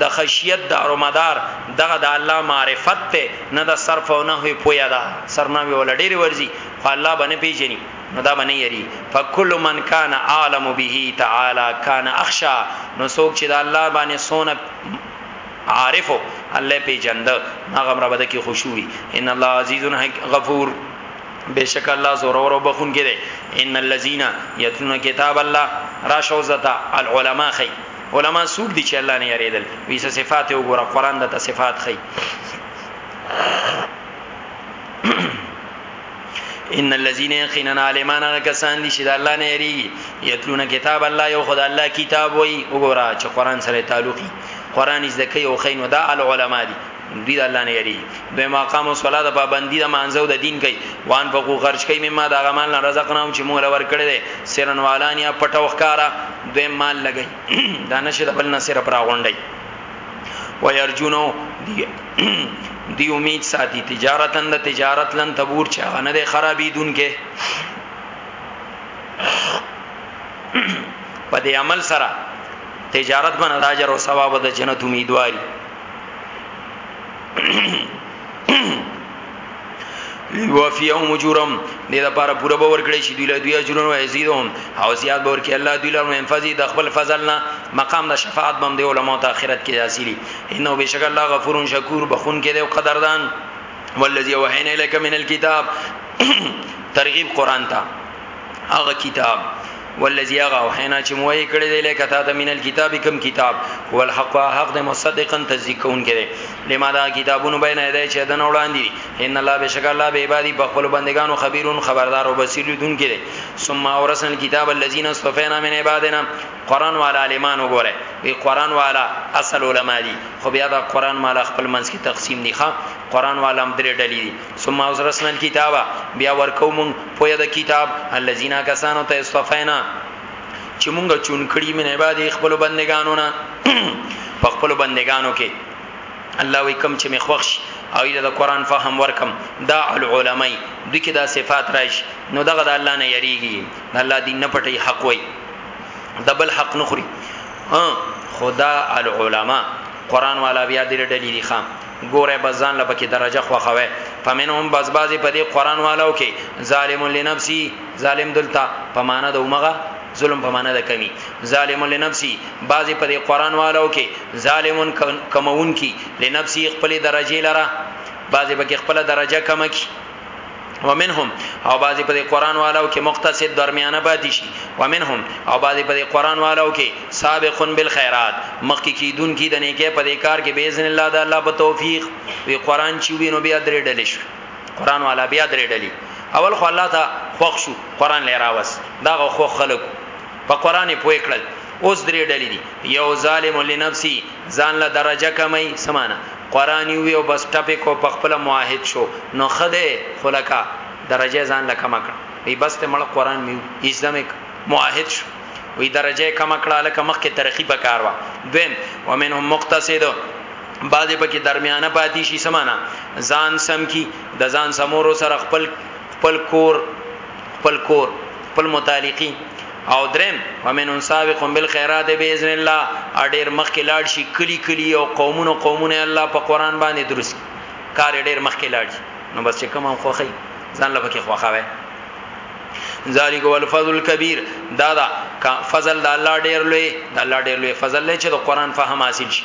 د خشیت دارومدار دغه د الله معرفت دی نه د صرف او نحو پوهه ده صرف نحو ولا ډېرې ورځي خو الله به نه پېژني نو دا به نه یری فکل من کان اعلم به تعالی کان اخشا نو څوک چې د الله باندې سونه عارف الله پیجند هغه مر بده کې خوشوي ان الله عزیز غفور بشک الله زور اور بخون کې دي ان الذين يتلون كتاب الله راشوزتا العلماء خي علما سوق دي چې الله نه یریدل وی څه صفات وګوره قران د صفات خي ان الذين يقيننا علمان کسان دي چې د الله نه یریږي یتلون کتاب الله یو خدای الله کتاب وای وګوره چې قران سره تعلقي قران زده کوي او خین ودا العلماء دي دوی د الله نه یری دوی مقام او صلات په پابندی د مانزو د دین کوي وان فقو خرج کوي مما د غمال نه رزق نه چې موږ لور کړی دي سرن والانیا پټو ښکارا دوی مال لګي دا نشه د بل نه سره پر غونډي و يرجونو دی دی امید ساتي تجارتن د تجارت لن تبور چا نه ده خرابې دن کې په دې عمل سره تجارت باندې راځي او ثواب د جنت امیدواري لیوفیهم اجورهم دې دا پاره پوره باور کړی شي دوی له دوی اجرونه او عزیزهم او زیات باور کې الله دوی له من فضل د خپل فضل نه مقام د شفاعت بم دی علماء ته اخرت کې حاصلې انه بشک الله غفور شکور بخون کې دی او قدردان والذي وحینا الیک من الكتاب ترغیب قران ته هغه کتاب والذي هغه وحینا چې موه کړی دی لکه تا ته مینل کتاب کم کتاب هو الحق حق د مصدقا تصدیق کون کړي لما دا کتابونو بین ایدای چې دن وړاندې ان الله بشک الله به عبادی په خپل بندگانو خبيرون خبردار او بصیر دن کړي ثم اورثن کتاب الذين اصطفینا من عبادنا قران والا علمان وګوره وی قران والا اصل علما دي خو بیا دا قران مال خپل منځ کې تقسیم دي ښا قران والا هم درې ډلې دي ثم اوسرسنا الكتاب بیا ورکو مون پویا د کتاب الذين کسانو ته استفینا چې مونږه چون کړي من عباد خپل بندگانو نه په خپل بندگانو کې الله وی کم چې مخوښ او ایله د قران فهم ورکم دا العلماء د کې دا صفات راش نو دغه د الله نه یریږي الله دین نه پټي حق وای دبل حق نخري ها خدا العلماء قران والا بیا دې ډلې دي خام ګوره بس ځان له پکې درجه خوخوي فمنهم بس بازي په دې قران والو کې ظالم لنفسي ظالم دلته په معنا د عمره ظلم په معنا د کمی ظالم لنفسي بازي په دې قران والو کې ظالمون کمون کی لنفسي خپل درجه لره بازي به خپل درجه کم کی ومنهم او بعضی په قرآن والو کې مقتصد درمیانه پاتې شي ومنهم او بعضی په قرآن والو کې سابقون بالخيرات مخکې کیدون کی د نیکه په کار کې باذن الله د الله په توفیق وی قرآن چې وینو بیا درې ډلې شو قرآن والا بیا درې ډلې اول خو الله ته خوښ شو قرآن لراوس دا خو خلق په قرآن پوي کړل اوس درې ډلې دي یو ظالم لنفسي ځان له درجه کمای سمانه قران وی او بس ټپه کو په خپل موحد شو نو ښه دی خو لکه درجه ځان له کمه کړه وی بس ته مړ قران مې ایزده مې موحد شو وی درجه کمه کړه لکه مخ کې ترقی پکار وا دویم ومنهم مقتصد بعضې پکې درمیانه پاتې شي سمانا ځان سم کی د ځان سمورو سره خپل خپل کور خپل کور خپل متعلقي او درم ومنون سابق بالخيرات باذن الله اډیر مخ کې لاړ شي کلی کلی او قومونو قومونه الله په قران باندې درست کار ډیر مخ کې لاړ شي نو بس چې کوم خوخی ځان لبه کې خوخاوي ذالک والفضل الكبير دا دا فضل د الله ډیر لوی د الله ډیر لوی فضل لې چې د قران فهم حاصل شي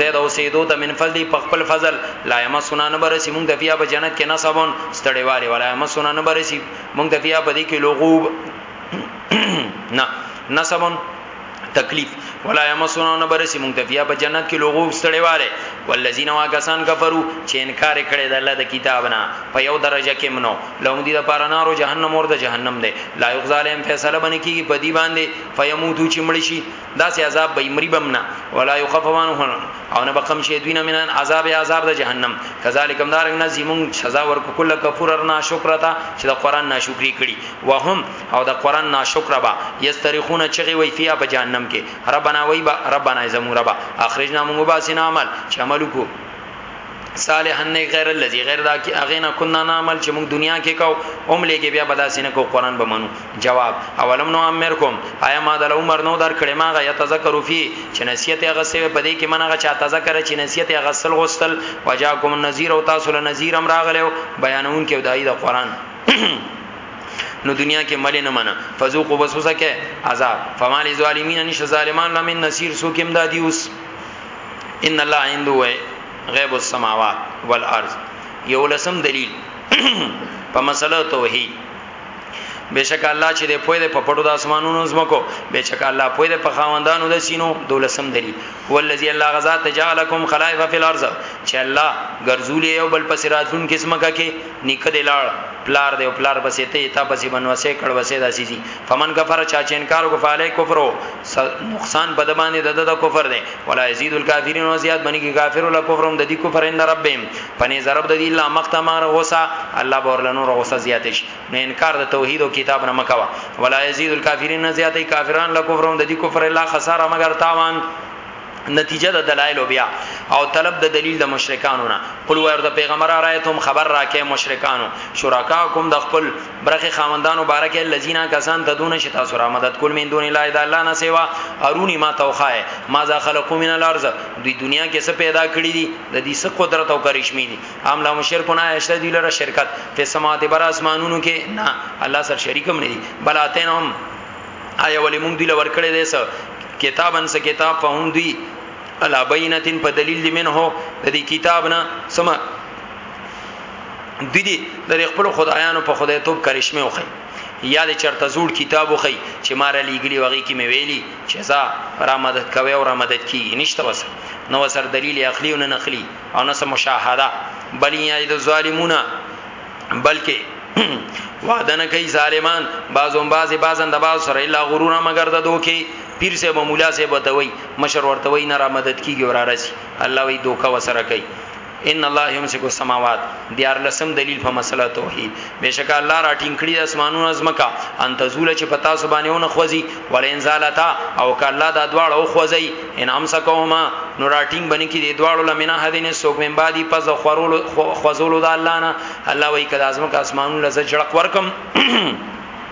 زید او سیدو ته من فضل په خپل فضل لا یمسنا نه برسی مونږ د بیا په جنت کې نصبون ستړي والي ولا یمسنا نه برسی مونږ د بیا په دې کې لغوب نه نصبون تکلیف ولا یمسنا نه برسی مونږ د بیا په جنت کې لغوب ستړي والي والذین واکسان کفرو چې انکار کړي د الله د کتاب نه په یو درجه کې منو لوم دي د پاره نارو جهنم اور د جهنم دی لا یغزالهم فیصله باندې کیږي په دی باندې فیموتو چې مړ شي داسې عذاب به مری بم نه ولا یخففان او نه بقم شي دوی نه من عذاب عذاب د جهنم کذالک هم دارنګ نه زمون سزا ورکو کله کفر ارنا شکر تا چې د قران ناشکری کړي وهم او د قران ناشکر با یستریخون چغي وی فیا په جهنم کې ربنا وی با ربنا زمو ربا اخرجنا موږ با سین عمل چې عمل کو صالحا نه غیر الذی غیر دا کی اغه نه کنا نعمل چې موږ دنیا کې کو اوم لګي بیا بدا سینه کو قران به منو جواب اولم نو امرکم آیا ما د عمر نو در کړه ما غ یتذکر فی چې نصیحت هغه سوی په دې کې منغه چا تذکر چې نصیحت هغه سل غسل وجاکم النذیر او تاسو له نذیر امر غلو بیانون کې دای د قران نو دنیا کې مل نه منه فذوقوا وسوسه کې عذاب فمال ظالمین نش ظالمان لمن نصير سو کې امدادي اوس ان الله عنده غیب السماوات والارض یو لسم دلیل په مسله توحید بشک الله چې د پوی د پپړو د اسمانونو زمکو بشک الله پوی د پخواندانو د سینو دولسم دلیل هو الذی الله غزا تجعلکم خلائف فی الارض چې الله ګرځولې یو بل پس راتون قسمه کا کې نیکه د لاړ پلار دی او پلار بسې ته تا بسې بنوسه کړه وسه داسې دي فمن کفر چا چې انکار کو فعلی کفرو نقصان په دبانې د د کفر دی ولا یزيد الکافرین او زیاد بنی کی کافر ولا کفرهم د دې کفر ان ربهم پنه ضرب د دې الله مخته مار غوسه الله بورلنو غوسه زیات شي نه انکار د توحید او کتاب نه مکوا ولا یزيد الکافرین زیات کافران لا کفرهم د دې کفر الله خساره مگر تاوان نتیجه د دلایل بیا او طلب د دلیل د مشرکانو نه قل ورته پیغمبر رايتم خبر راکې مشرکانو شرکاکم د خپل برخه خاوندانو بارکه الذین کسان تدون شتا سره مدد کول من دون الله الا الله نه سیوا ارونی ما توخای ما ذا خلقو من الارض دی دنیا کې څه پیدا کړی دي د دې څه قدرت او کرشمی دي ام لا مشرکون ایشته دی لره شرکت په سماوات بر اسمانونو کې نه الله سره شریکم نه دي بل اتنهم آیا ولی مونږ دی لور کړی دی سه کتابن سه کتاب فهم دی الا بینتن په دلیل دی منه د دې کتاب نه سم دوی دي د خپل خدایانو په خدای توپ کرشمه وخی یا د چرته زوړ کتاب وخی چې مار لیګلی وغي کې مې ویلي چې زا را مدد کوي او را مدد کی نشته وس نو سر دلیل عقلی او نه نقلی او نه مشاهده بل یا د ظالمونه بلکې وعده نه کوي ظالمان بعضون بعضي بعضن د بعض سره الا غرور مگر د دوکي پیر سه مولا سه بتوي مشر ورتوي نه را مدد کیږي ورارسي الله وی دوکا وسره کوي ان الله یمسک السماوات دیار لسم دلیل په مسله توحید بشک الله را ټینګ کړی د اسمانونو ازمکا ان تزول چې پتا سبانهونه خوځي ولین زالتا او ک الله دا دواړه او خوځي ان امسکهما نو را ټینګ بنی کې د دواړو لمنه هدین سوق من بعدی پس خورول خوځول د الله نه الله وای کدا ازمکا اسمانونو لزجړق ورکم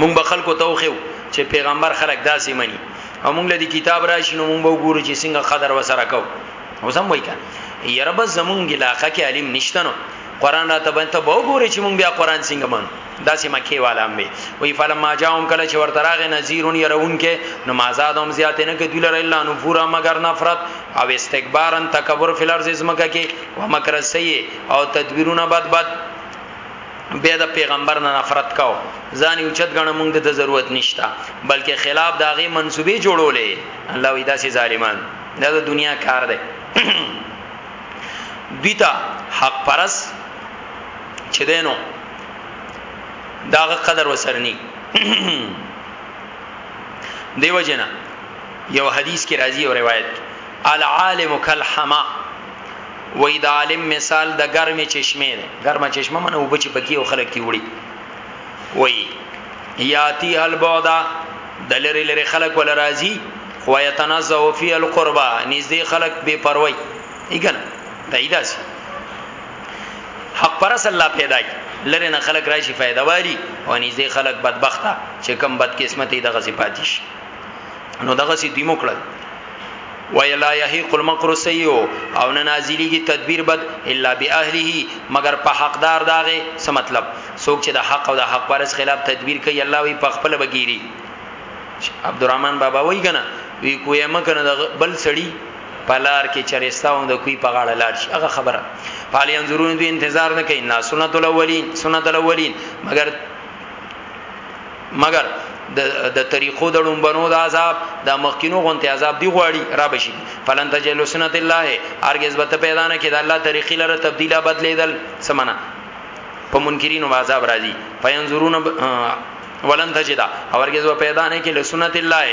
مونږ به خلکو ته وخیو چې پیغمبر خلک داسې مني او مونږ له دې کتاب راشي نو مونږ به وګورو چې څنګه قدر وسره کو اوس هم وایي یره بس زمونږ علاقې کې عالم نشته نو قران را ته بنته به وګوري چې مونږ بیا قران څنګه مانو داسې مکی والا هم وي وی فلما جاءهم کله چې ورته راغې نذیرون يرون کې نو مازاد هم زیات نه کې دلر الا نفورا مگر نفرت او استکبارن تکبر فل ارض زمکه کې ومکر سیئ او تدبیرونه بد بد بیا د پیغمبر نه نفرت کاو ځان یو چت غنه مونږ ته ضرورت نشتا بلکې خلاف داغه منسوبې جوړولې الله وی داسې ظالمان دا د دنیا کار دی دیتا حق پرس چې دینو داغه قدر وسرنی دیو جنا یو حدیث کې راځي او روایت العالم کالحما وای د عالم مثال د ګرمې چشمه ده ګرمه چشمه منه وبچ پکی او خلک تی وړي وای یاتی البعدا د لری لری خلق ول راضی خو یتنزه فی القربا نږدې خلق بے پروايي ایګن دایداس حق پر اصل لا پیدا کی لری نه خلق راشي فائدہ واری او نږدې خلق بدبخته چې کم بد قسمت دغه صفاتیش نو دغه سي دیمو کړل ویلا یحیق المکر سیو او نه نازلیږي تدبیر بد الا باهله مگر په حقدار داغه څه مطلب څوک چې د حق او د حق پرس خلاف تدبیر کوي الله وی په خپل بګیری عبدالرحمن بابا وای کنه وی کوی مکنه د بل سړی پلار کې چرستاو د کوی په غاړه لاړ شي هغه خبره پالي انظرون دوی انتظار نه کوي نه سنت الاولین سنت الاولین مگر مګر د طریقو د ډومبنو د عذاب د مخکینو غونته عذاب دی غواړي را بشي فلن تجلو سنت الله ارګز به پیدا نه کید الله طریقې لره تبديله بدلیدل سمنا په منکرینو عذاب راځي فینظرون ولن تجدا اورګز به پیدا نه کید سنت الله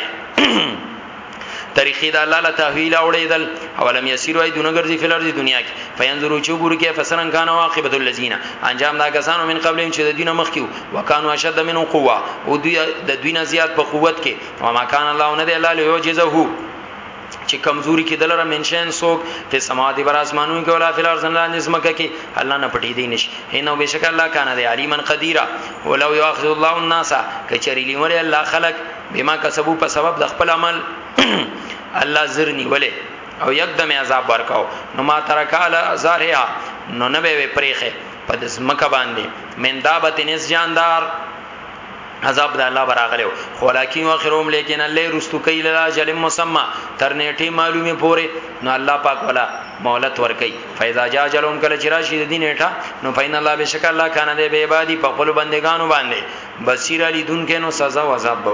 طریقې د الله له تحویل اوړېدل اولم یسیرو ای دونه ګرځي فلر دی دنیا کې فینظرو چې ګورو کې فسرن کان واقبت الذین انجام دا کسانو من قبل چې د دینه مخ کیو وکانو اشد منو قوا او دوی د دینه زیات په قوت کې وما کان الله نه دی الله له یوجزه چې کمزوري کې دلره منشن سوک په سما دي بر اسمانو کې ولا فل ارزن لاندې زمکه کې الله نه پټې دي نش هینو بشک الله کان دی علیمن قدیرا ولو یاخذ الله الناس کچری لیمر الله خلق بما کسبو په سبب د خپل عمل الله زرنی ولی او یک دم عذاب ورکاو نو ما ترکاله زاریا نو نه به پریخه په د زمکه باندې من دابت نس جاندار عذاب د الله براغلو خو لکن واخرهم لیکن الله رستو کیل لا جل مسما تر نیټه معلومه پوره نو الله پاک ولا مولت ور کوي فیضا جا جلهم کله چې راشي د دین اټه نو فین الله بشک الله کان دی به عبادی په خپل بندگانو باندې بصیر علی دن کې نو سزا او عذاب به